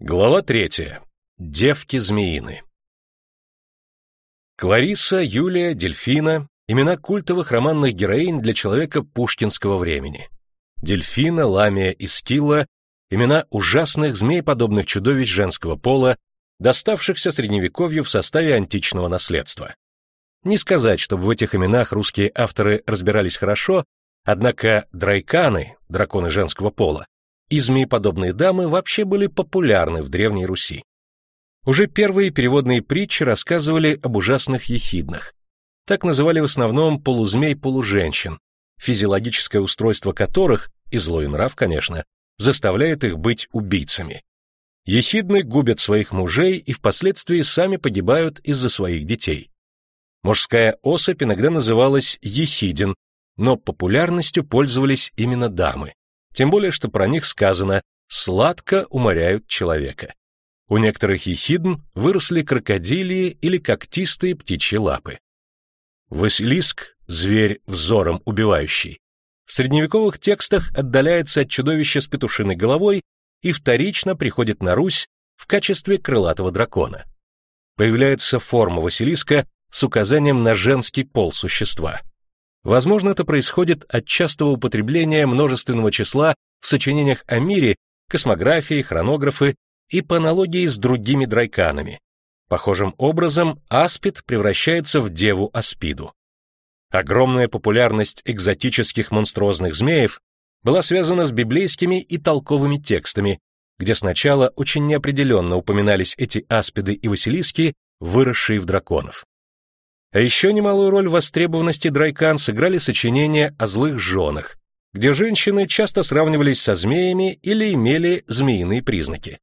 Глава третья. Девки змеины. Клариса, Юлия, Дельфина — имена культовых романных героинь для человека пушкинского времени. Дельфина, Ламия и Скилла — имена ужасных змееподобных чудовищ женского пола, доставшихся средневековью в составе античного наследства. Не сказать, чтобы в этих именах русские авторы разбирались хорошо, однако драйканы, драконы женского пола, и змееподобные дамы вообще были популярны в Древней Руси. Уже первые переводные притчи рассказывали об ужасных ехиднах. Так называли в основном полузмей-полуженщин, физиологическое устройство которых, и злой нрав, конечно, заставляет их быть убийцами. Ехидны губят своих мужей и впоследствии сами погибают из-за своих детей. Мужская особь иногда называлась ехидин, но популярностью пользовались именно дамы тем более что про них сказано «сладко уморяют человека». У некоторых ехидн выросли крокодилии или когтистые птичьи лапы. Василиск — зверь взором убивающий. В средневековых текстах отдаляется от чудовища с петушиной головой и вторично приходит на Русь в качестве крылатого дракона. Появляется форма Василиска с указанием на женский пол существа. Возможно, это происходит от частого употребления множественного числа в сочинениях о мире, космографии, хронографы и по аналогии с другими драйканами. Похожим образом аспид превращается в деву аспиду. Огромная популярность экзотических монструозных змеев была связана с библейскими и толковыми текстами, где сначала очень неопределенно упоминались эти аспиды и василиски, выросшие в драконов. А еще немалую роль в востребованности драйкан сыграли сочинения о злых женах, где женщины часто сравнивались со змеями или имели змеиные признаки.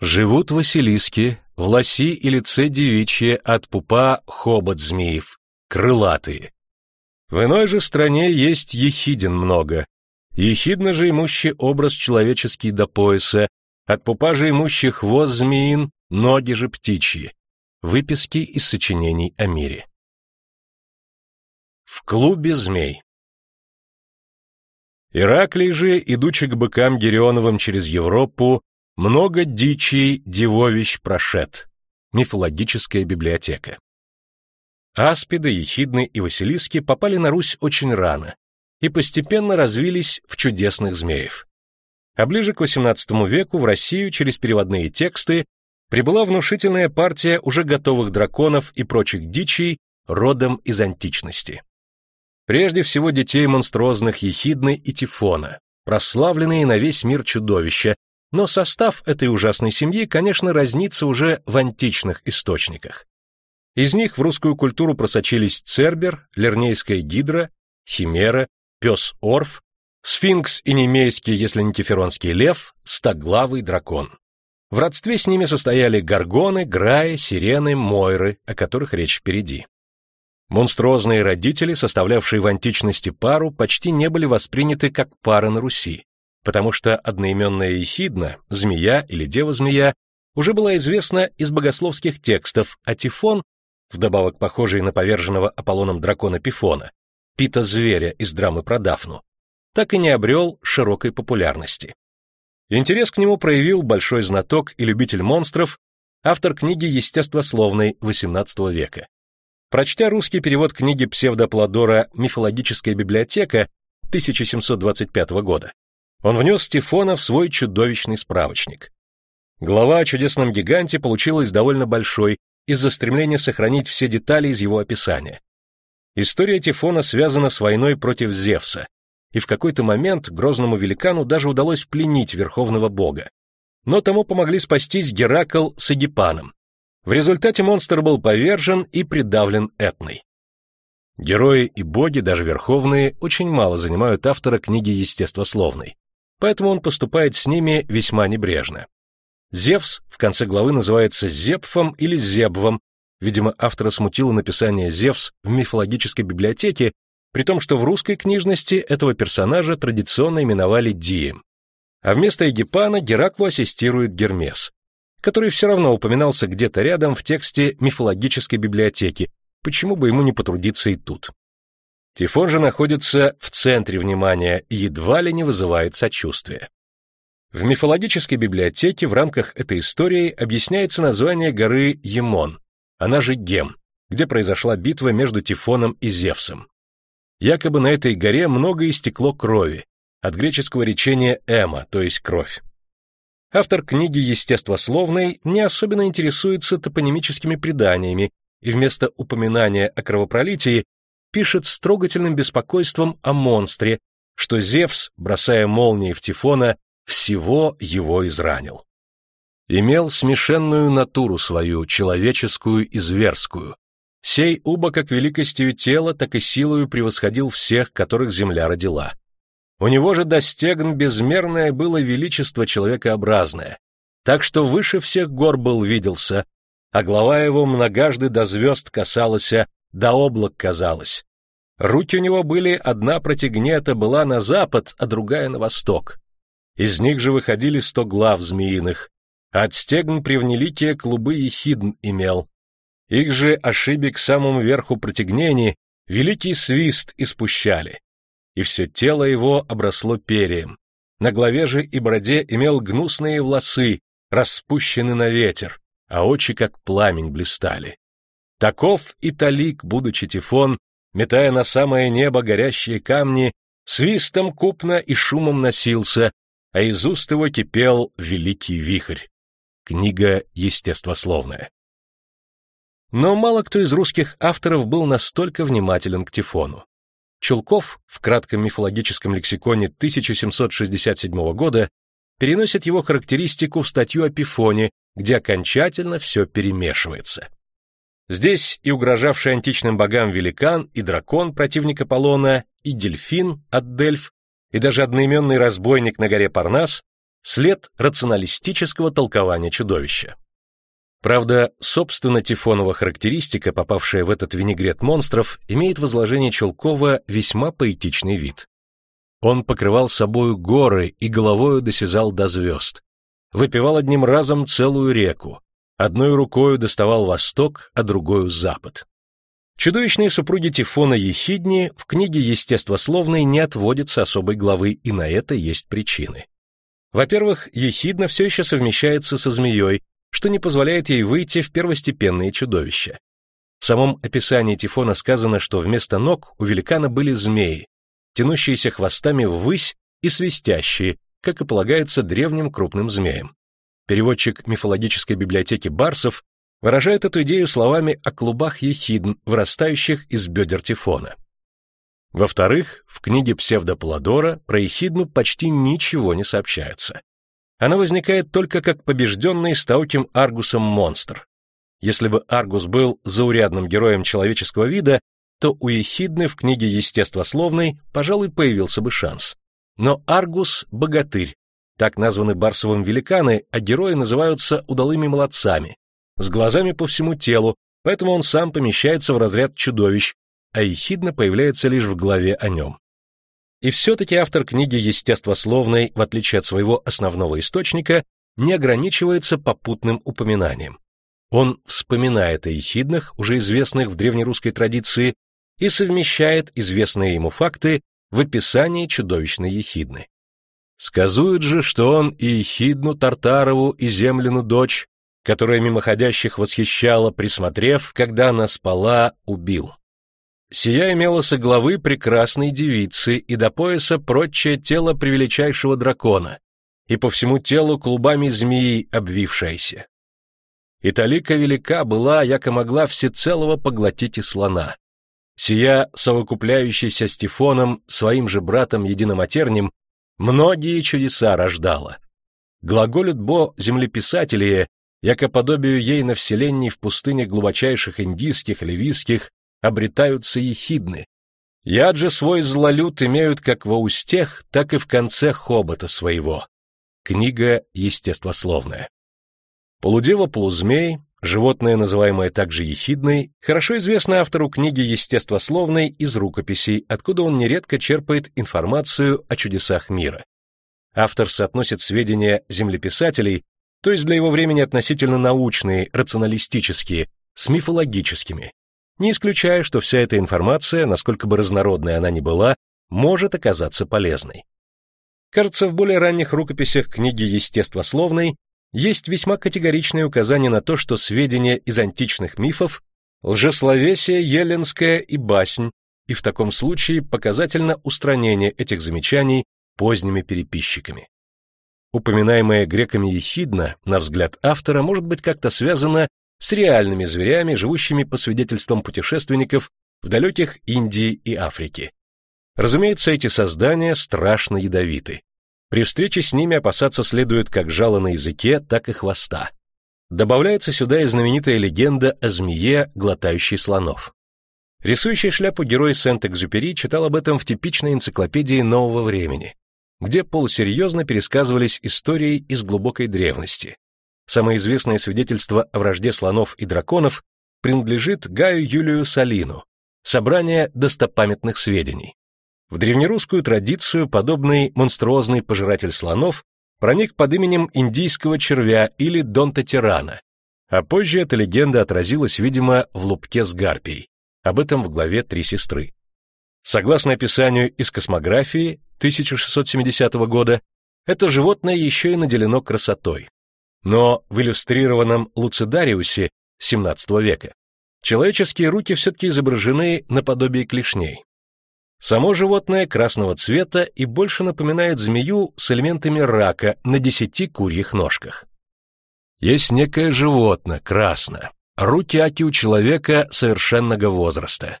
Живут Василиски, в лоси и лице девичье от пупа хобот змеев, крылатые. В иной же стране есть ехидин много. Ехидно же имущий образ человеческий до пояса, от пупа же имущий хвост змеин, ноги же птичьи. Выписки из сочинений о мире. В клубе змей. Ираклий же, идучи к быкам Герионовым через Европу, много дичий девовищ прошед. Мифологическая библиотека. Аспиды, ехидны и василиски попали на Русь очень рано и постепенно развились в чудесных змеев. А ближе к XVIII веку в Россию через переводные тексты прибыла внушительная партия уже готовых драконов и прочих дичей родом из античности. Прежде всего детей монструозных Ехидны и Тифона, прославленные на весь мир чудовища, но состав этой ужасной семьи, конечно, разнится уже в античных источниках. Из них в русскую культуру просочились Цербер, Лернейская гидра, Химера, пес Орф, сфинкс и немейский, если не кеферонский лев, стоглавый дракон. В родстве с ними состояли горгоны, граи, сирены, мойры, о которых речь впереди. Монструозные родители, составлявшие в античности пару, почти не были восприняты как пара на Руси, потому что одноименная ехидна, змея или дева-змея, уже была известна из богословских текстов, а Тифон, вдобавок похожий на поверженного Аполлоном дракона Пифона, пита-зверя из драмы про Дафну, так и не обрел широкой популярности. Интерес к нему проявил большой знаток и любитель монстров, автор книги естествословной XVIII века. Прочтя русский перевод книги псевдоплодора «Мифологическая библиотека» 1725 года, он внес Стефона в свой чудовищный справочник. Глава о чудесном гиганте получилась довольно большой из-за стремления сохранить все детали из его описания. История Тифона связана с войной против Зевса, и в какой-то момент грозному великану даже удалось пленить верховного бога. Но тому помогли спастись Геракл с Эгипаном, в результате монстр был повержен и придавлен Этной. Герои и боги, даже верховные, очень мало занимают автора книги естествословной, поэтому он поступает с ними весьма небрежно. Зевс в конце главы называется Зепфом или Зебвом, видимо, автора смутило написание Зевс в мифологической библиотеке, при том, что в русской книжности этого персонажа традиционно именовали Дием. А вместо Египана Гераклу ассистирует Гермес который все равно упоминался где-то рядом в тексте мифологической библиотеки, почему бы ему не потрудиться и тут. Тифон же находится в центре внимания и едва ли не вызывает сочувствия. В мифологической библиотеке в рамках этой истории объясняется название горы Емон, она же Гем, где произошла битва между Тифоном и Зевсом. Якобы на этой горе много истекло крови, от греческого речения «эма», то есть «кровь». Автор книги естествословной не особенно интересуется топонимическими преданиями и вместо упоминания о кровопролитии пишет с трогательным беспокойством о монстре, что Зевс, бросая молнии в Тифона, всего его изранил. Имел смешенную натуру свою, человеческую и зверскую. Сей уба как великостью тела, так и силою превосходил всех, которых земля родила. У него же достигн безмерное было величество человекообразное, так что выше всех гор был виделся, а глава его многажды до звезд касалась, до облак казалось. Руки у него были, одна протягнета была на запад, а другая на восток. Из них же выходили сто глав змеиных, от стегн превнеликие клубы ехидн имел. Их же ошибик к самому верху протягнений великий свист испущали и все тело его обросло перьем. На голове же и бороде имел гнусные волосы, распущены на ветер, а очи как пламень блистали. Таков и талик, будучи Тифон, метая на самое небо горящие камни, свистом купно и шумом носился, а из уст его кипел великий вихрь. Книга естествословная. Но мало кто из русских авторов был настолько внимателен к Тифону. Чулков в кратком мифологическом лексиконе 1767 года переносит его характеристику в статью о Пифоне, где окончательно все перемешивается. Здесь и угрожавший античным богам великан, и дракон, противник Аполлона, и дельфин от Дельф, и даже одноименный разбойник на горе Парнас — след рационалистического толкования чудовища. Правда, собственно Тифонова характеристика, попавшая в этот винегрет монстров, имеет в изложении Чулкова весьма поэтичный вид. Он покрывал собою горы и головою досязал до звезд. Выпивал одним разом целую реку. Одной рукою доставал восток, а другою запад. Чудовищные супруги Тифона Ехидни в книге естествословной не отводятся особой главы, и на это есть причины. Во-первых, Ехидна все еще совмещается со змеей, что не позволяет ей выйти в первостепенные чудовища. В самом описании Тифона сказано, что вместо ног у великана были змеи, тянущиеся хвостами ввысь и свистящие, как и полагается древним крупным змеям. Переводчик мифологической библиотеки Барсов выражает эту идею словами о клубах ехидн, вырастающих из бедер Тифона. Во-вторых, в книге псевдополодора про ехидну почти ничего не сообщается она возникает только как побежденный стауким Аргусом монстр. Если бы Аргус был заурядным героем человеческого вида, то у Ехидны в книге естествословной, пожалуй, появился бы шанс. Но Аргус — богатырь, так названы барсовым великаны, а герои называются удалыми молодцами, с глазами по всему телу, поэтому он сам помещается в разряд чудовищ, а Ехидна появляется лишь в главе о нем. И все-таки автор книги естествословной, в отличие от своего основного источника, не ограничивается попутным упоминанием. Он вспоминает о ехиднах, уже известных в древнерусской традиции, и совмещает известные ему факты в описании чудовищной ехидны. Сказует же, что он и ехидну Тартарову, и земляну дочь, которая мимоходящих восхищала, присмотрев, когда она спала, убил. Сия имела со главы прекрасной девицы и до пояса прочее тело превеличайшего дракона, и по всему телу клубами змеи обвившаяся. И талика велика была, яко могла всецелого поглотить и слона. Сия, совокупляющаяся с Тифоном, своим же братом единоматерним, многие чудеса рождала. Глаголит Бо землеписателие, яко подобию ей на вселенной в пустынях глубочайших индийских, ливийских, обретаются ехидны. Яд же свой злолют имеют как во устех, так и в конце хобота своего. Книга естествословная. Полудева-полузмей, животное, называемое также ехидной, хорошо известно автору книги естествословной из рукописей, откуда он нередко черпает информацию о чудесах мира. Автор соотносит сведения землеписателей, то есть для его времени относительно научные, рационалистические, с мифологическими, не исключая, что вся эта информация, насколько бы разнородной она ни была, может оказаться полезной. Кажется, в более ранних рукописях книги естествословной есть весьма категоричные указания на то, что сведения из античных мифов – лжесловесие еленское и баснь, и в таком случае показательно устранение этих замечаний поздними переписчиками. Упоминаемое греками ехидна, на взгляд автора, может быть как-то связано с реальными зверями, живущими по свидетельствам путешественников в далеких Индии и Африке. Разумеется, эти создания страшно ядовиты. При встрече с ними опасаться следует как жало на языке, так и хвоста. Добавляется сюда и знаменитая легенда о змее, глотающей слонов. Рисующий шляпу герой Сент-Экзюпери читал об этом в типичной энциклопедии нового времени, где полусерьезно пересказывались истории из глубокой древности. Самое известное свидетельство о вражде слонов и драконов принадлежит Гаю Юлию Салину, собрание достопамятных сведений. В древнерусскую традицию подобный монструозный пожиратель слонов проник под именем индийского червя или донтотирана, а позже эта легенда отразилась, видимо, в лупке с гарпией. Об этом в главе «Три сестры». Согласно описанию из космографии 1670 года, это животное еще и наделено красотой. Но в иллюстрированном Луцидариусе XVII века человеческие руки все-таки изображены наподобие клешней. Само животное красного цвета и больше напоминает змею с элементами рака на десяти курьих ножках. Есть некое животное, красное. Руки аки у человека совершенного возраста.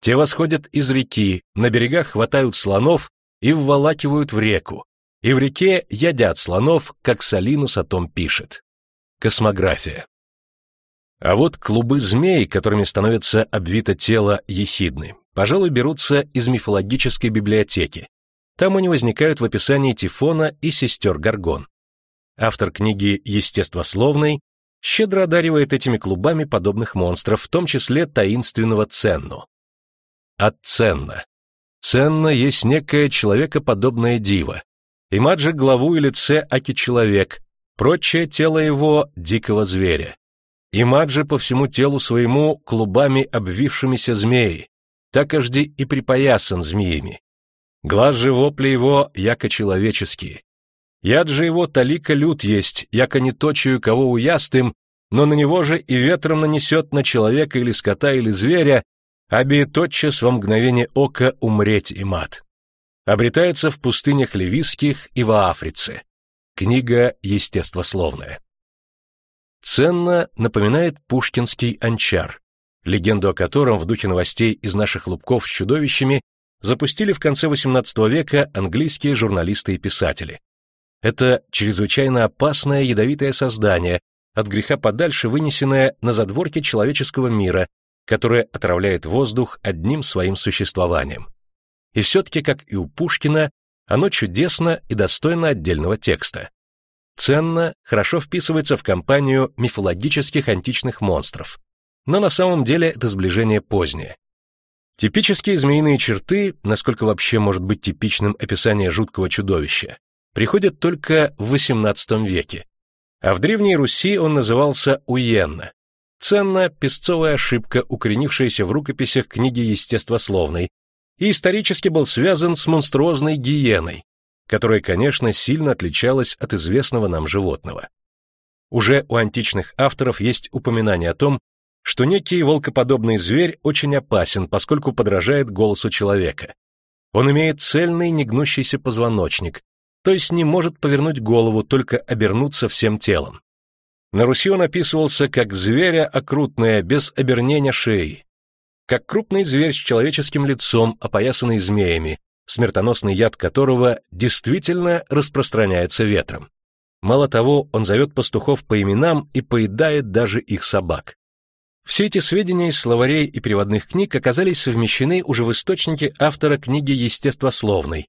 Те восходят из реки, на берегах хватают слонов и вволакивают в реку, и в реке ядят слонов, как Салинус о том пишет. Космография. А вот клубы змей, которыми становится обвито тело ехидны, пожалуй, берутся из мифологической библиотеки. Там они возникают в описании Тифона и сестер Гаргон. Автор книги «Естествословный» щедро одаривает этими клубами подобных монстров, в том числе таинственного Ценну. От Ценна. Ценна есть некое человекоподобное диво. Имаджи главу и лице аки человек, прочее тело его дикого зверя. Имаджи по всему телу своему клубами обвившимися змеи, так ажди и припоясан змеями. Глаз же вопли его, яко человеческие. Яд же его талика лют есть, яко не точию кого уястым, но на него же и ветром нанесет на человека или скота или зверя, аби тотчас во мгновение ока умреть и мат. Обретается в пустынях Ливийских и в Африце. Книга естествословная. Ценно напоминает пушкинский анчар, легенду о котором в духе новостей из наших лубков с чудовищами запустили в конце XVIII века английские журналисты и писатели. Это чрезвычайно опасное ядовитое создание, от греха подальше вынесенное на задворки человеческого мира, которое отравляет воздух одним своим существованием. И все-таки, как и у Пушкина, оно чудесно и достойно отдельного текста. Ценно, хорошо вписывается в компанию мифологических античных монстров, но на самом деле это сближение позднее. Типические змеиные черты, насколько вообще может быть типичным описание жуткого чудовища, приходят только в XVIII веке, а в Древней Руси он назывался Уенна. Ценна песцовая ошибка, укоренившаяся в рукописях книги естествословной, и исторически был связан с монструозной гиеной, которая, конечно, сильно отличалась от известного нам животного. Уже у античных авторов есть упоминание о том, что некий волкоподобный зверь очень опасен, поскольку подражает голосу человека. Он имеет цельный негнущийся позвоночник, то есть не может повернуть голову, только обернуться всем телом. На Руси он описывался как зверя окрутное, без обернения шеи, как крупный зверь с человеческим лицом, опоясанный змеями, смертоносный яд которого действительно распространяется ветром. Мало того, он зовет пастухов по именам и поедает даже их собак. Все эти сведения из словарей и переводных книг оказались совмещены уже в источнике автора книги естествословной,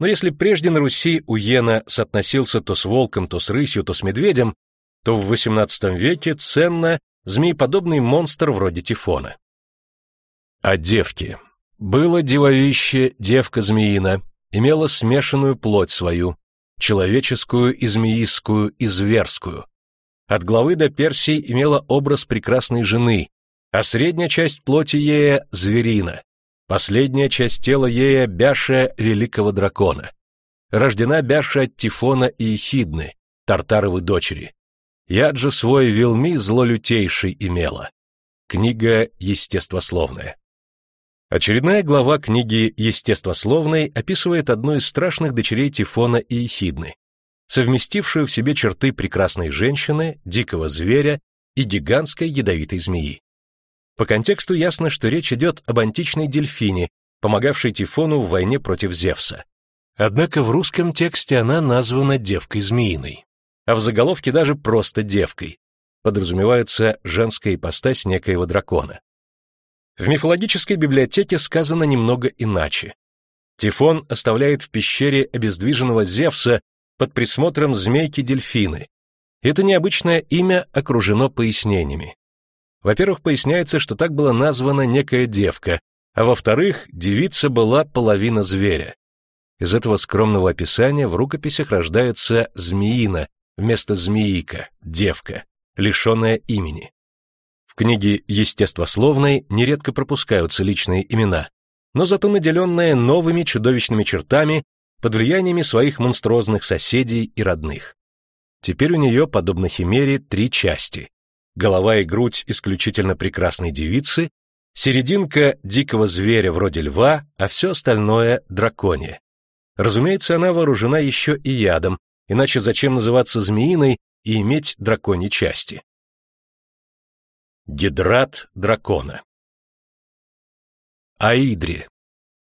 но если прежде на Руси Уена соотносился то с волком, то с рысью, то с медведем, то в XVIII веке ценно змееподобный монстр вроде Тифона. А девки. Было девовище, девка змеина, имела смешанную плоть свою, человеческую и змеистскую и зверскую. От главы до персии имела образ прекрасной жены, а средняя часть плоти ея — зверина, Последняя часть тела ея бяшая великого дракона. рождена Бяша от Тифона и Ехидны, Тартаровы дочери. Яд же свой вилми злолютейший имела. Книга естествословная. Очередная глава книги естествословной описывает одну из страшных дочерей Тифона и Ехидны, совместившую в себе черты прекрасной женщины, дикого зверя и гигантской ядовитой змеи. По контексту ясно, что речь идет об античной дельфине, помогавшей Тифону в войне против Зевса. Однако в русском тексте она названа девкой змеиной, а в заголовке даже просто девкой. Подразумевается женская ипостась некоего дракона. В мифологической библиотеке сказано немного иначе. Тифон оставляет в пещере обездвиженного Зевса под присмотром змейки-дельфины. Это необычное имя окружено пояснениями. Во-первых, поясняется, что так была названа некая девка, а во-вторых, девица была половина зверя. Из этого скромного описания в рукописях рождается змеина вместо змеика, девка, лишенная имени. В книге естествословной нередко пропускаются личные имена, но зато наделенные новыми чудовищными чертами под влияниями своих монструозных соседей и родных. Теперь у нее, подобно химере, три части. Голова и грудь исключительно прекрасной девицы, серединка дикого зверя вроде льва, а все остальное — драконье. Разумеется, она вооружена еще и ядом, иначе зачем называться змеиной и иметь драконьи части? Гидрат дракона. Аидри.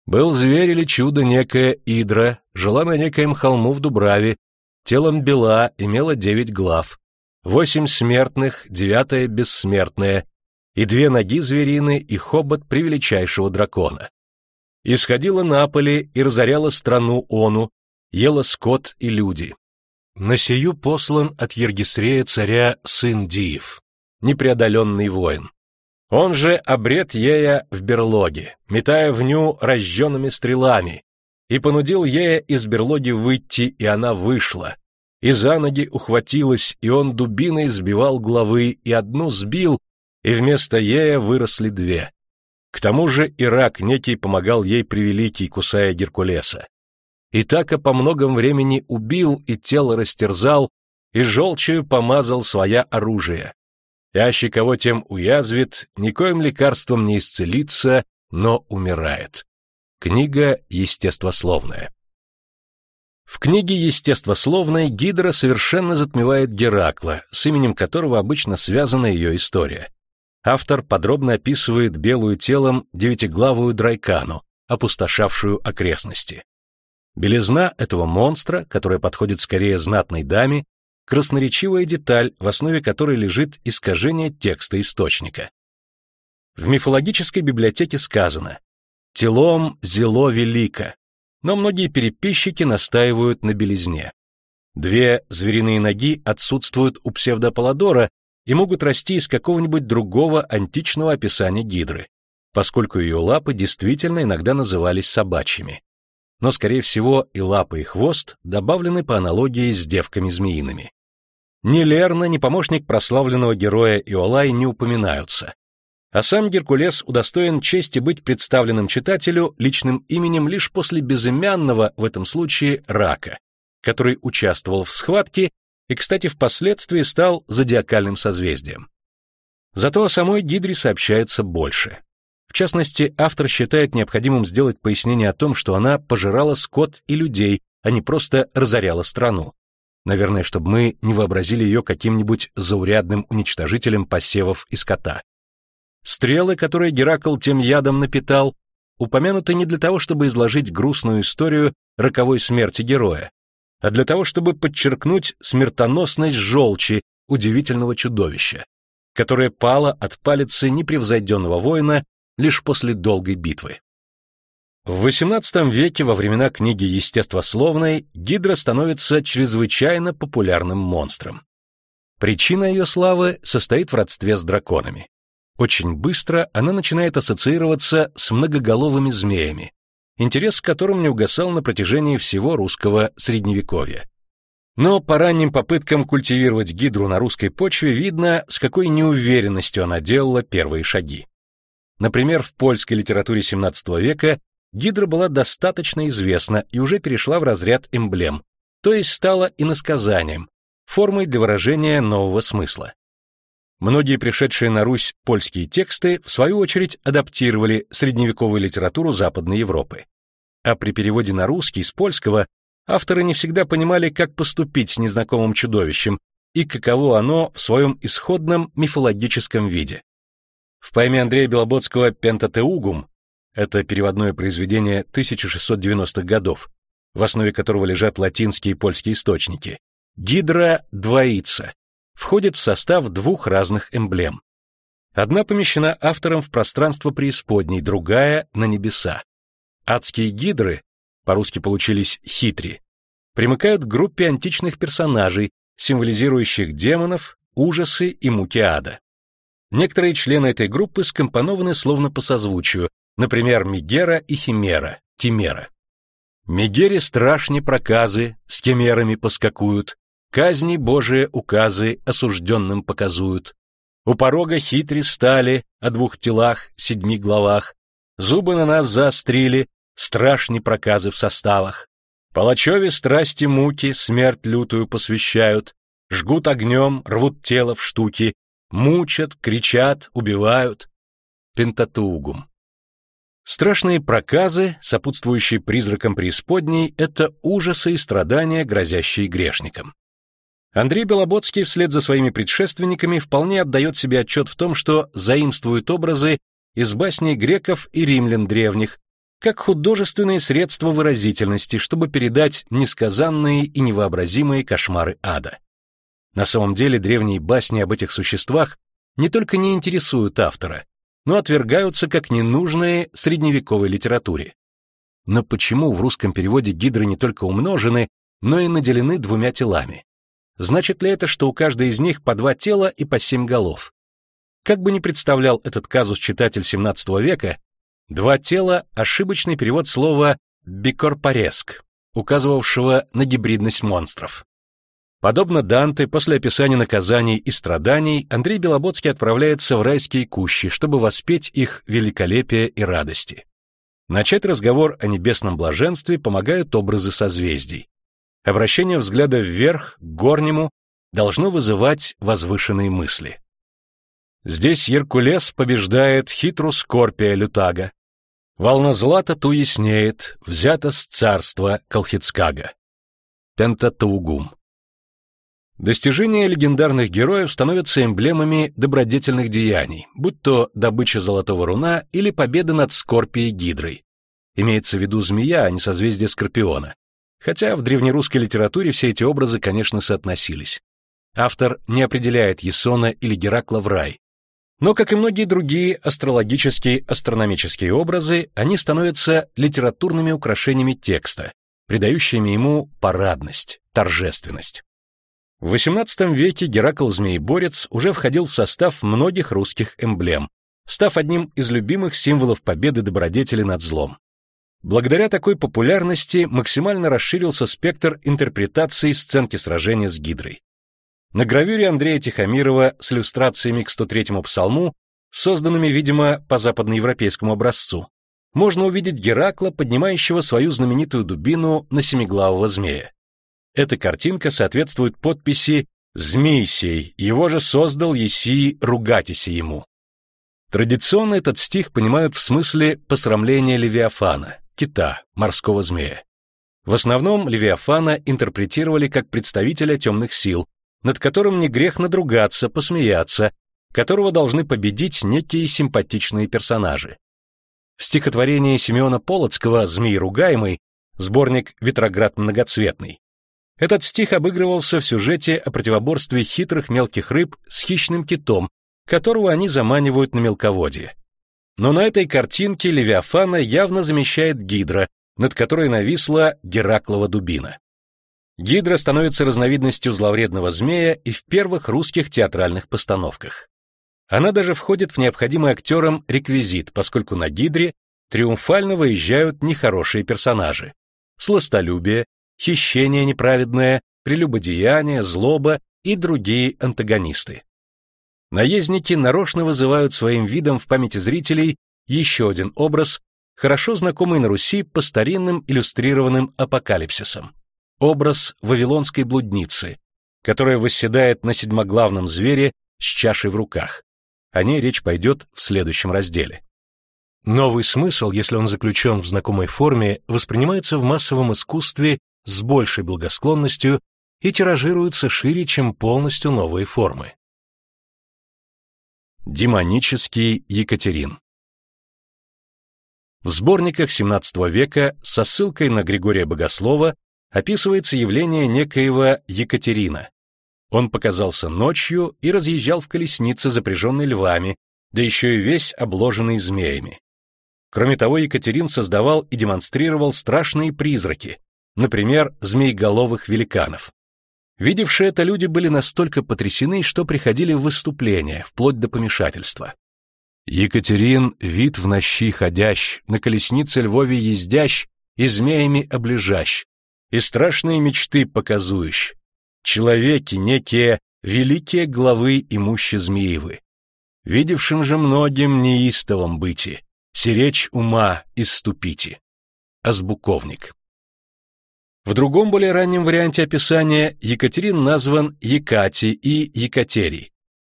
Был зверь или чудо некая Идра, жила на некоем холму в Дубраве, телом бела, имела девять глав, восемь смертных, девятая бессмертная, и две ноги зверины и хобот превеличайшего дракона. Исходила на поле и разоряла страну Ону, ела скот и люди. На сию послан от Ергисрея царя сын Диев, непреодоленный воин. Он же обред Ея в берлоге, метая в ню разжженными стрелами, и понудил Ея из берлоги выйти, и она вышла. И за ноги ухватилась, и он дубиной сбивал главы, и одну сбил, и вместо Ея выросли две. К тому же Ирак некий помогал ей превеликий, кусая Геркулеса. И так и по многом времени убил, и тело растерзал, и желчью помазал своя оружие, Аще кого тем уязвит, никоим лекарством не исцелится, но умирает. Книга естествословная. В книге естествословной Гидра совершенно затмевает Геракла, с именем которого обычно связана ее история. Автор подробно описывает белую телом девятиглавую драйкану, опустошавшую окрестности. Белизна этого монстра, которая подходит скорее знатной даме, красноречивая деталь, в основе которой лежит искажение текста источника. В мифологической библиотеке сказано «телом зело велико», но многие переписчики настаивают на белизне. Две звериные ноги отсутствуют у псевдополодора и могут расти из какого-нибудь другого античного описания гидры, поскольку ее лапы действительно иногда назывались собачьими. Но, скорее всего, и лапы, и хвост добавлены по аналогии с девками змеиными. Ни Лерна, ни помощник прославленного героя Иолай не упоминаются. А сам Геркулес удостоен чести быть представленным читателю личным именем лишь после безымянного, в этом случае, рака, который участвовал в схватке и, кстати, впоследствии стал зодиакальным созвездием. Зато о самой Гидре сообщается больше. В частности, автор считает необходимым сделать пояснение о том, что она пожирала скот и людей, а не просто разоряла страну. Наверное, чтобы мы не вообразили ее каким-нибудь заурядным уничтожителем посевов и скота. Стрелы, которые Геракл тем ядом напитал, упомянуты не для того, чтобы изложить грустную историю роковой смерти героя, а для того, чтобы подчеркнуть смертоносность желчи удивительного чудовища, которое пало от палицы непревзойденного воина лишь после долгой битвы. В XVIII веке, во времена книги естествословной, гидра становится чрезвычайно популярным монстром. Причина ее славы состоит в родстве с драконами. Очень быстро она начинает ассоциироваться с многоголовыми змеями, интерес к которым не угасал на протяжении всего русского средневековья. Но по ранним попыткам культивировать гидру на русской почве видно, с какой неуверенностью она делала первые шаги. Например, в польской литературе XVII века гидра была достаточно известна и уже перешла в разряд эмблем, то есть стала иносказанием, формой для выражения нового смысла. Многие пришедшие на Русь польские тексты, в свою очередь, адаптировали средневековую литературу Западной Европы. А при переводе на русский с польского авторы не всегда понимали, как поступить с незнакомым чудовищем и каково оно в своем исходном мифологическом виде. В поэме Андрея Белободского «Пентатеугум» это переводное произведение 1690-х годов, в основе которого лежат латинские и польские источники, гидра двоится, входит в состав двух разных эмблем. Одна помещена автором в пространство преисподней, другая — на небеса. Адские гидры, по-русски получились хитри, примыкают к группе античных персонажей, символизирующих демонов, ужасы и муки ада. Некоторые члены этой группы скомпонованы словно по созвучию, например, Мегера и Химера, Кимера. Мегере страшни проказы, с кемерами поскакуют, казни Божие указы осужденным показуют. У порога хитри стали, о двух телах, седьми главах, зубы на нас заострили, страшни проказы в составах. Палачеве страсти муки, смерть лютую посвящают, жгут огнем, рвут тело в штуки, мучат, кричат, убивают. Пентатугум. Страшные проказы, сопутствующие призракам преисподней, это ужасы и страдания, грозящие грешникам. Андрей Белободский вслед за своими предшественниками вполне отдает себе отчет в том, что заимствует образы из басней греков и римлян древних, как художественные средства выразительности, чтобы передать несказанные и невообразимые кошмары ада. На самом деле древние басни об этих существах не только не интересуют автора, но отвергаются как ненужные средневековой литературе. Но почему в русском переводе гидры не только умножены, но и наделены двумя телами? Значит ли это, что у каждой из них по два тела и по семь голов? Как бы ни представлял этот казус читатель XVII века, два тела — ошибочный перевод слова «бикорпореск», указывавшего на гибридность монстров. Подобно Данте, после описания наказаний и страданий, Андрей Белободский отправляется в райские кущи, чтобы воспеть их великолепие и радости. Начать разговор о небесном блаженстве помогают образы созвездий. Обращение взгляда вверх, к горнему, должно вызывать возвышенные мысли. Здесь Еркулес побеждает хитру Скорпия Лютага. Волна злата ту яснеет, взята с царства Колхицкага. Пентатаугум. Достижения легендарных героев становятся эмблемами добродетельных деяний, будь то добыча золотого руна или победа над Скорпией Гидрой. Имеется в виду змея, а не созвездие Скорпиона. Хотя в древнерусской литературе все эти образы, конечно, соотносились. Автор не определяет Есона или Геракла в рай. Но, как и многие другие астрологические астрономические образы, они становятся литературными украшениями текста, придающими ему парадность, торжественность. В XVIII веке Геракл Змееборец уже входил в состав многих русских эмблем, став одним из любимых символов победы добродетели над злом. Благодаря такой популярности максимально расширился спектр интерпретации сценки сражения с Гидрой. На гравюре Андрея Тихомирова с иллюстрациями к 103-му псалму, созданными, видимо, по западноевропейскому образцу, можно увидеть Геракла, поднимающего свою знаменитую дубину на семиглавого змея. Эта картинка соответствует подписи «Змей его же создал Еси, ругатися ему». Традиционно этот стих понимают в смысле посрамления Левиафана, кита, морского змея. В основном Левиафана интерпретировали как представителя темных сил, над которым не грех надругаться, посмеяться, которого должны победить некие симпатичные персонажи. В стихотворении Семена Полоцкого «Змей ругаемый» сборник «Ветроград многоцветный» Этот стих обыгрывался в сюжете о противоборстве хитрых мелких рыб с хищным китом, которого они заманивают на мелководье. Но на этой картинке Левиафана явно замещает Гидра, над которой нависла Гераклова дубина. Гидра становится разновидностью зловредного змея и в первых русских театральных постановках. Она даже входит в необходимый актерам реквизит, поскольку на Гидре триумфально выезжают нехорошие персонажи. Сластолюбие, хищение неправедное, прелюбодеяние, злоба и другие антагонисты. Наездники нарочно вызывают своим видом в памяти зрителей еще один образ, хорошо знакомый на Руси по старинным иллюстрированным апокалипсисам. Образ вавилонской блудницы, которая восседает на седьмоглавном звере с чашей в руках. О ней речь пойдет в следующем разделе. Новый смысл, если он заключен в знакомой форме, воспринимается в массовом искусстве с большей благосклонностью и тиражируется шире, чем полностью новые формы. Демонический Екатерин В сборниках XVII века со ссылкой на Григория Богослова описывается явление некоего Екатерина. Он показался ночью и разъезжал в колеснице, запряженной львами, да еще и весь обложенный змеями. Кроме того, Екатерин создавал и демонстрировал страшные призраки, например, змееголовых великанов. Видевшие это люди были настолько потрясены, что приходили в выступления, вплоть до помешательства. Екатерин, вид в нощи ходящ, на колеснице львове ездящ и змеями облежащ, и страшные мечты показующ. Человеки некие великие главы имущи змеевы. Видевшим же многим неистовом быти, Сиречь ума иступите. Азбуковник. В другом более раннем варианте описания Екатерин назван Екати и Екатерий.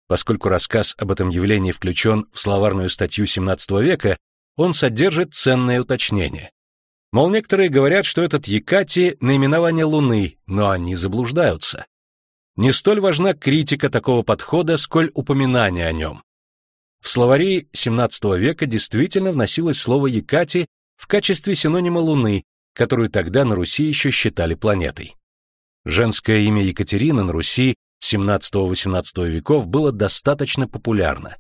Поскольку рассказ об этом явлении включен в словарную статью XVII века, он содержит ценное уточнение. Мол, некоторые говорят, что этот Екати — наименование Луны, но они заблуждаются. Не столь важна критика такого подхода, сколь упоминание о нем. В словари XVII века действительно вносилось слово Екати в качестве синонима Луны, которую тогда на Руси еще считали планетой. Женское имя Екатерина на Руси XVII-XVIII веков было достаточно популярно.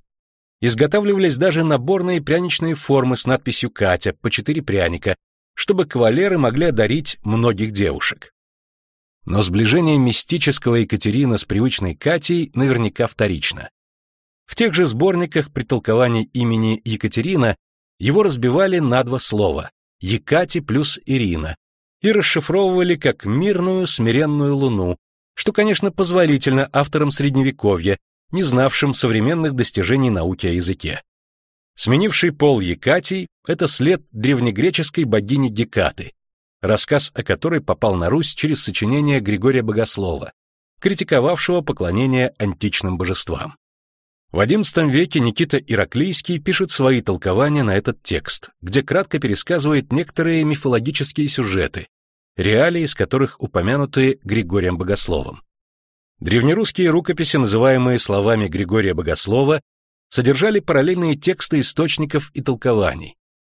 Изготавливались даже наборные пряничные формы с надписью «Катя» по четыре пряника, чтобы кавалеры могли одарить многих девушек. Но сближение мистического Екатерина с привычной Катей наверняка вторично. В тех же сборниках при толковании имени Екатерина его разбивали на два слова «Екати плюс Ирина» и расшифровывали как «мирную смиренную луну», что, конечно, позволительно авторам Средневековья, не знавшим современных достижений науки о языке. Сменивший пол Екатий — это след древнегреческой богини Гекаты, рассказ о которой попал на Русь через сочинение Григория Богослова, критиковавшего поклонение античным божествам. В XI веке Никита Ираклийский пишет свои толкования на этот текст, где кратко пересказывает некоторые мифологические сюжеты, реалии из которых упомянуты Григорием Богословом. Древнерусские рукописи, называемые словами Григория Богослова, содержали параллельные тексты источников и толкований.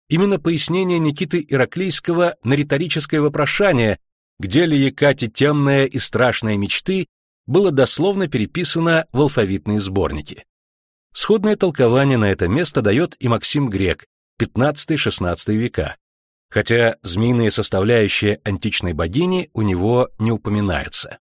Именно пояснение Никиты Ираклийского на риторическое вопрошание, где ли Екати темная и страшная мечты, было дословно переписано в алфавитные сборники. Сходное толкование на это место дает и Максим Грек, 15-16 века, хотя змеиные составляющие античной богини у него не упоминается.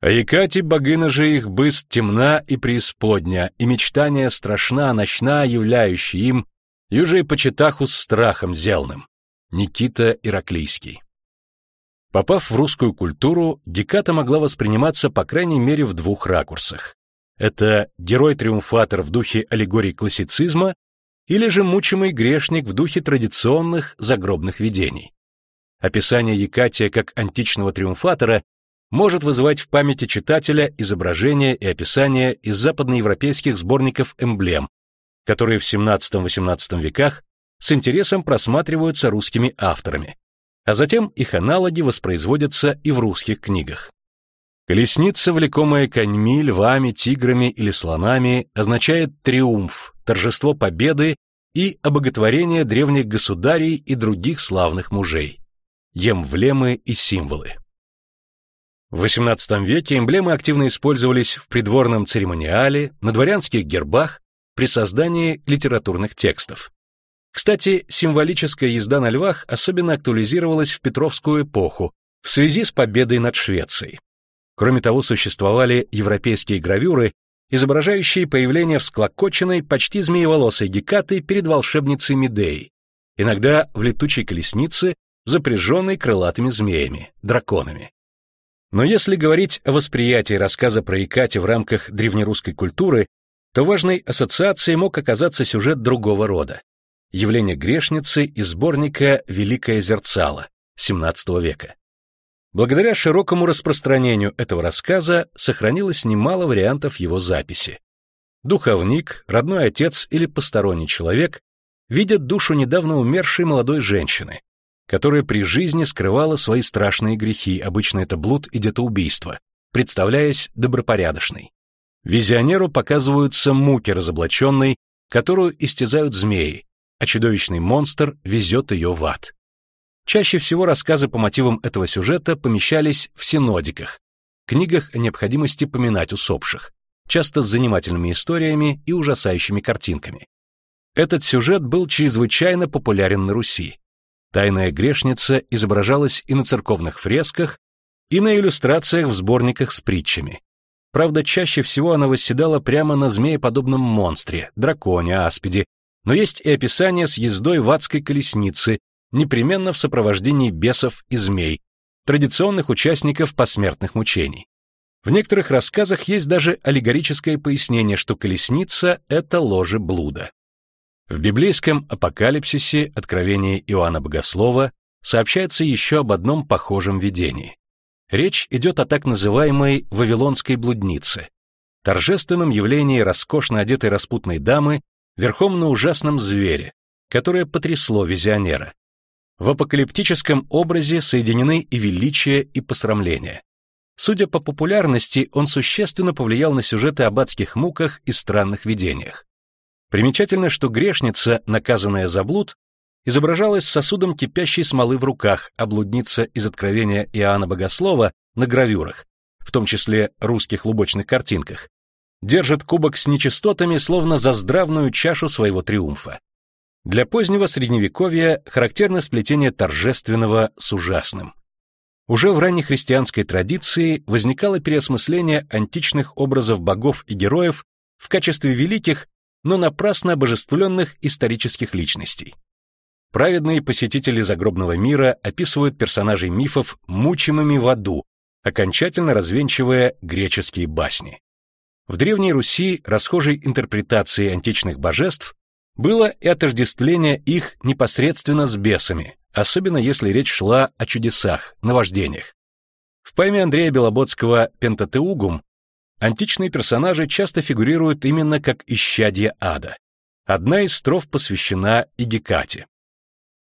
А Екати богына же их быст темна и преисподня, и мечтания страшна, ночна, являющая им, юже почитаху с страхом зелным. Никита Ираклийский. Попав в русскую культуру, Геката могла восприниматься по крайней мере в двух ракурсах. Это герой-триумфатор в духе аллегорий классицизма или же мучимый грешник в духе традиционных загробных видений. Описание Екатия как античного триумфатора может вызывать в памяти читателя изображения и описания из западноевропейских сборников эмблем, которые в XVII-XVIII веках с интересом просматриваются русскими авторами, а затем их аналоги воспроизводятся и в русских книгах. Колесница, влекомая коньми, львами, тиграми или слонами, означает триумф, торжество победы и обоготворение древних государей и других славных мужей. Емблемы и символы. В XVIII веке эмблемы активно использовались в придворном церемониале, на дворянских гербах, при создании литературных текстов. Кстати, символическая езда на львах особенно актуализировалась в Петровскую эпоху в связи с победой над Швецией. Кроме того, существовали европейские гравюры, изображающие появление всклокоченной, почти змееволосой Гекаты перед волшебницей Медеей, иногда в летучей колеснице, запряженной крылатыми змеями, драконами. Но если говорить о восприятии рассказа про Екати в рамках древнерусской культуры, то важной ассоциацией мог оказаться сюжет другого рода. Явление грешницы из сборника «Великое зерцало» XVII века. Благодаря широкому распространению этого рассказа сохранилось немало вариантов его записи. Духовник, родной отец или посторонний человек видят душу недавно умершей молодой женщины, которая при жизни скрывала свои страшные грехи, обычно это блуд и детоубийство, представляясь добропорядочной. Визионеру показываются муки разоблаченной, которую истязают змеи, а чудовищный монстр везет ее в ад. Чаще всего рассказы по мотивам этого сюжета помещались в синодиках, книгах о необходимости поминать усопших, часто с занимательными историями и ужасающими картинками. Этот сюжет был чрезвычайно популярен на Руси. Тайная грешница изображалась и на церковных фресках, и на иллюстрациях в сборниках с притчами. Правда, чаще всего она восседала прямо на змееподобном монстре, драконе, аспиде, но есть и описание с ездой в адской колеснице, непременно в сопровождении бесов и змей, традиционных участников посмертных мучений. В некоторых рассказах есть даже аллегорическое пояснение, что колесница — это ложе блуда. В библейском апокалипсисе Откровении Иоанна Богослова сообщается еще об одном похожем видении. Речь идет о так называемой «вавилонской блуднице», торжественном явлении роскошно одетой распутной дамы верхом на ужасном звере, которое потрясло визионера. В апокалиптическом образе соединены и величие, и посрамление. Судя по популярности, он существенно повлиял на сюжеты об адских муках и странных видениях. Примечательно, что грешница, наказанная за блуд, изображалась сосудом кипящей смолы в руках, а блудница из Откровения Иоанна Богослова на гравюрах, в том числе русских лубочных картинках, держит кубок с нечистотами словно за здравную чашу своего триумфа. Для позднего средневековья характерно сплетение торжественного с ужасным. Уже в ранней христианской традиции возникало переосмысление античных образов богов и героев в качестве великих, но напрасно обожествленных исторических личностей. Праведные посетители загробного мира описывают персонажей мифов мучимыми в аду, окончательно развенчивая греческие басни. В Древней Руси расхожей интерпретацией античных божеств было и отождествление их непосредственно с бесами, особенно если речь шла о чудесах, наваждениях. В поэме Андрея Белоботского «Пентатеугум» античные персонажи часто фигурируют именно как исчадье ада. Одна из строф посвящена и Гекате.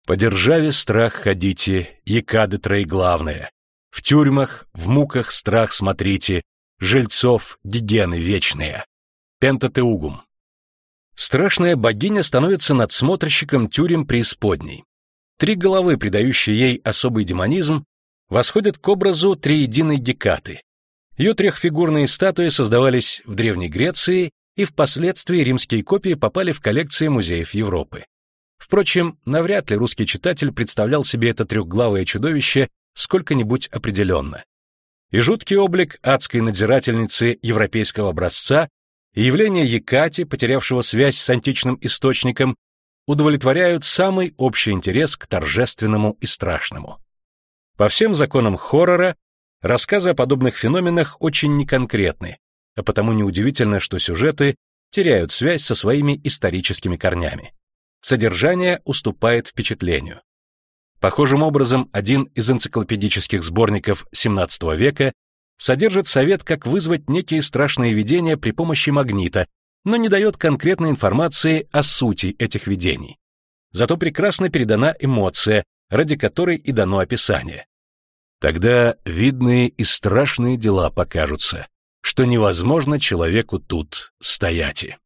«По державе страх ходите, Екады троеглавная. В тюрьмах, в муках страх смотрите, жильцов гигены вечные». Пентатеугум. Страшная богиня становится надсмотрщиком тюрем преисподней. Три головы, придающие ей особый демонизм, восходят к образу триединой Гекаты. Ее трехфигурные статуи создавались в Древней Греции и впоследствии римские копии попали в коллекции музеев Европы. Впрочем, навряд ли русский читатель представлял себе это трехглавое чудовище сколько-нибудь определенно. И жуткий облик адской надзирательницы европейского образца явление Екати, потерявшего связь с античным источником, удовлетворяют самый общий интерес к торжественному и страшному. По всем законам хоррора рассказы о подобных феноменах очень неконкретны, а потому неудивительно, что сюжеты теряют связь со своими историческими корнями. Содержание уступает впечатлению. Похожим образом, один из энциклопедических сборников XVII века содержит совет, как вызвать некие страшные видения при помощи магнита, но не дает конкретной информации о сути этих видений. Зато прекрасно передана эмоция, ради которой и дано описание. Тогда видные и страшные дела покажутся, что невозможно человеку тут стоять.